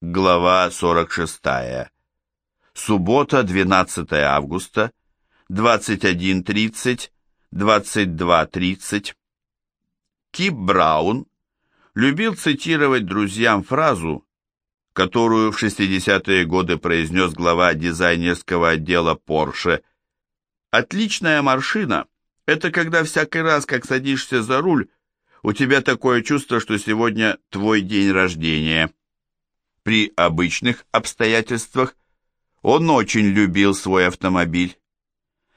Глава 46. Суббота, 12 августа, 21.30, 22.30. Кип Браун любил цитировать друзьям фразу, которую в 60-е годы произнес глава дизайнерского отдела Porsche. «Отличная машина – это когда всякий раз, как садишься за руль, у тебя такое чувство, что сегодня твой день рождения». При обычных обстоятельствах он очень любил свой автомобиль.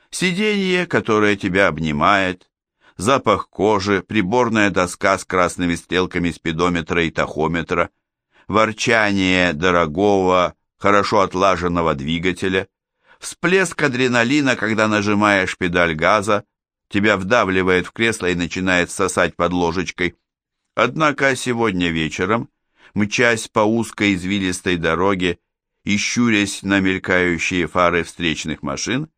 Сиденье, которое тебя обнимает, запах кожи, приборная доска с красными стрелками спидометра и тахометра, ворчание дорогого, хорошо отлаженного двигателя, всплеск адреналина, когда нажимаешь педаль газа, тебя вдавливает в кресло и начинает сосать под ложечкой. Однако сегодня вечером мчась по узкой извилистой дороге и щурясь на мелькающие фары встречных машин,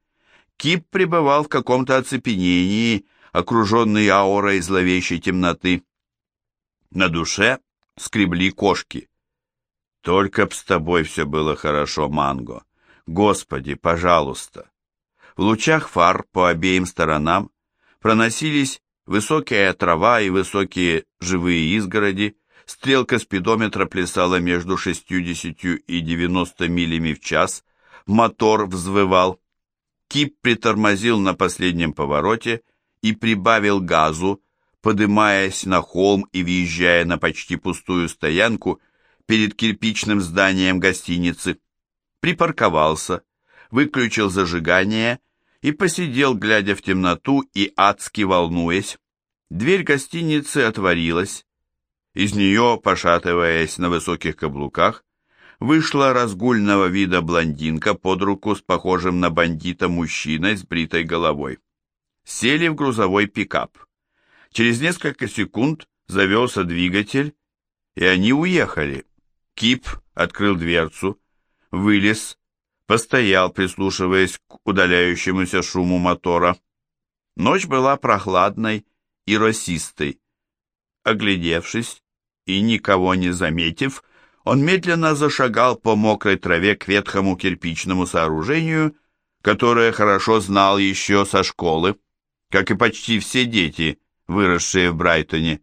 Кип пребывал в каком-то оцепенении, окруженный аурой зловещей темноты. На душе скребли кошки. «Только б с тобой все было хорошо, Манго! Господи, пожалуйста!» В лучах фар по обеим сторонам проносились высокая трава и высокие живые изгороди, Стрелка спидометра плясала между 60 и 90 милями в час, мотор взвывал. Кип притормозил на последнем повороте и прибавил газу, подымаясь на холм и въезжая на почти пустую стоянку перед кирпичным зданием гостиницы. Припарковался, выключил зажигание и посидел, глядя в темноту и адски волнуясь. Дверь гостиницы отворилась. Из нее, пошатываясь на высоких каблуках, вышла разгульного вида блондинка под руку с похожим на бандита мужчиной с бритой головой. Сели в грузовой пикап. Через несколько секунд завелся двигатель, и они уехали. Кип открыл дверцу, вылез, постоял, прислушиваясь к удаляющемуся шуму мотора. Ночь была прохладной и росистой. Оглядевшись, и, никого не заметив, он медленно зашагал по мокрой траве к ветхому кирпичному сооружению, которое хорошо знал еще со школы, как и почти все дети, выросшие в Брайтоне.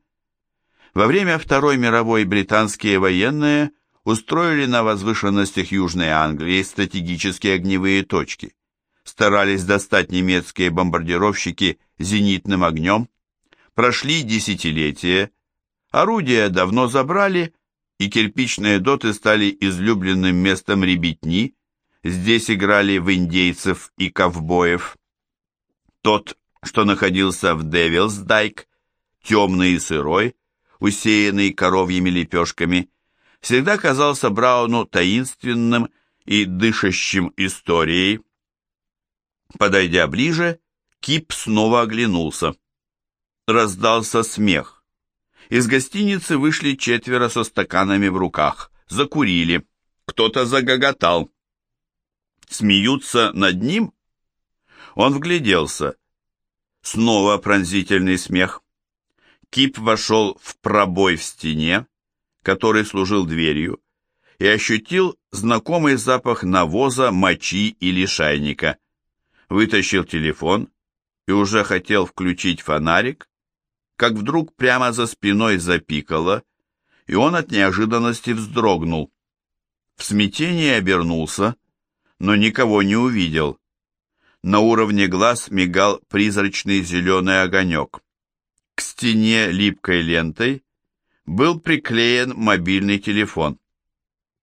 Во время Второй мировой британские военные устроили на возвышенностях Южной Англии стратегические огневые точки, старались достать немецкие бомбардировщики зенитным огнем, прошли десятилетия, Орудия давно забрали, и кирпичные доты стали излюбленным местом ребятни. Здесь играли в индейцев и ковбоев. Тот, что находился в Девилсдайк, темный и сырой, усеянный коровьими лепешками, всегда казался Брауну таинственным и дышащим историей. Подойдя ближе, Кип снова оглянулся. Раздался смех. Из гостиницы вышли четверо со стаканами в руках, закурили. Кто-то загоготал. Смеются над ним? Он вгляделся. Снова пронзительный смех. Кип вошел в пробой в стене, который служил дверью, и ощутил знакомый запах навоза, мочи и лишайника. Вытащил телефон и уже хотел включить фонарик, как вдруг прямо за спиной запикало, и он от неожиданности вздрогнул. В смятении обернулся, но никого не увидел. На уровне глаз мигал призрачный зеленый огонек. К стене липкой лентой был приклеен мобильный телефон.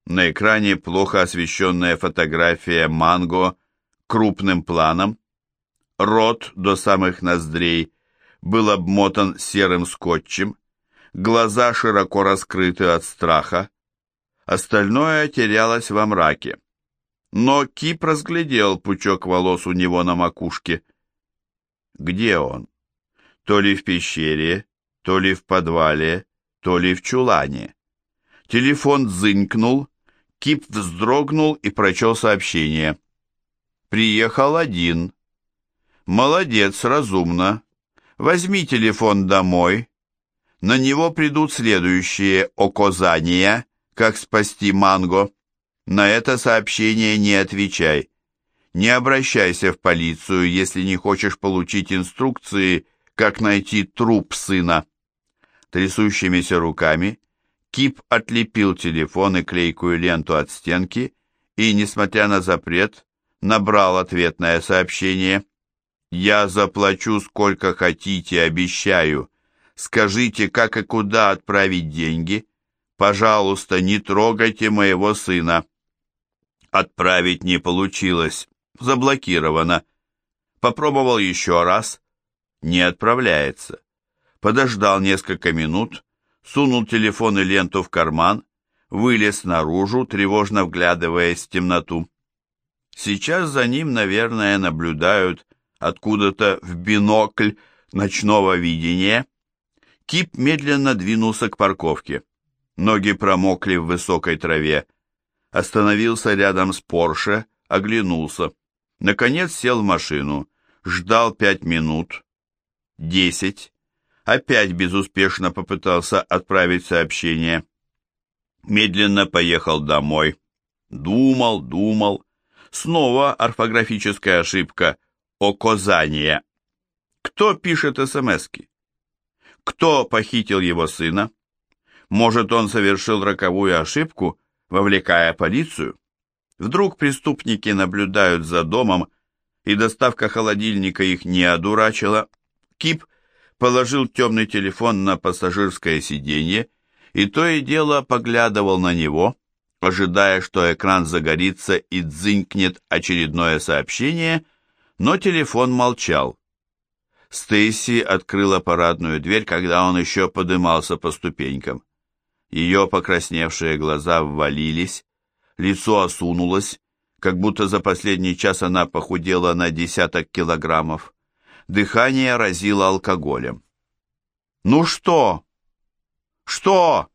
На экране плохо освещенная фотография Манго крупным планом, рот до самых ноздрей был обмотан серым скотчем, глаза широко раскрыты от страха, остальное терялось во мраке. Но Кип разглядел пучок волос у него на макушке. Где он? То ли в пещере, то ли в подвале, то ли в чулане. Телефон зынькнул, Кип вздрогнул и прочел сообщение. «Приехал один. Молодец, разумно. Возьми телефон домой. На него придут следующие оказания, как спасти Манго. На это сообщение не отвечай. Не обращайся в полицию, если не хочешь получить инструкции, как найти труп сына. Трясущимися руками Кип отлепил телефон и клейкую ленту от стенки и, несмотря на запрет, набрал ответное сообщение. «Я заплачу сколько хотите, обещаю. Скажите, как и куда отправить деньги. Пожалуйста, не трогайте моего сына». Отправить не получилось. Заблокировано. Попробовал еще раз. Не отправляется. Подождал несколько минут, сунул телефон и ленту в карман, вылез наружу, тревожно вглядываясь в темноту. Сейчас за ним, наверное, наблюдают откуда-то в бинокль ночного видения. Кип медленно двинулся к парковке. Ноги промокли в высокой траве. Остановился рядом с Порше, оглянулся. Наконец сел в машину. Ждал пять минут. Десять. Опять безуспешно попытался отправить сообщение. Медленно поехал домой. Думал, думал. Снова орфографическая ошибка. Оказание. Кто пишет СМСки? Кто похитил его сына? Может, он совершил роковую ошибку, вовлекая полицию? Вдруг преступники наблюдают за домом, и доставка холодильника их не одурачила? Кип положил темный телефон на пассажирское сиденье и то и дело поглядывал на него, ожидая, что экран загорится и дзынькнет очередное сообщение, но телефон молчал. Стейси открыла парадную дверь, когда он еще подымался по ступенькам. Ее покрасневшие глаза ввалились, лицо осунулось, как будто за последний час она похудела на десяток килограммов. Дыхание разило алкоголем. «Ну что?» «Что?»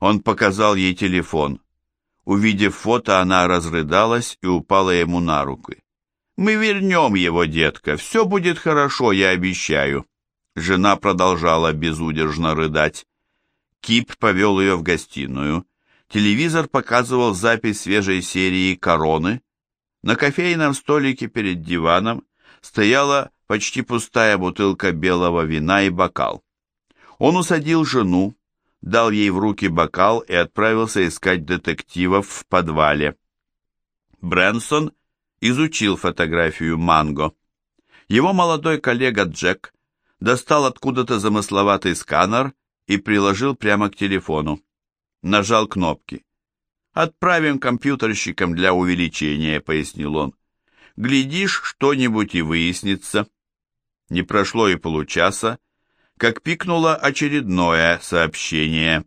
Он показал ей телефон. Увидев фото, она разрыдалась и упала ему на руки. «Мы вернем его, детка, все будет хорошо, я обещаю». Жена продолжала безудержно рыдать. Кип повел ее в гостиную. Телевизор показывал запись свежей серии «Короны». На кофейном столике перед диваном стояла почти пустая бутылка белого вина и бокал. Он усадил жену, дал ей в руки бокал и отправился искать детективов в подвале. Брэнсон изучил фотографию Манго. Его молодой коллега Джек достал откуда-то замысловатый сканер и приложил прямо к телефону. Нажал кнопки. «Отправим компьютерщикам для увеличения», — пояснил он. «Глядишь, что-нибудь и выяснится». Не прошло и получаса, как пикнуло очередное сообщение.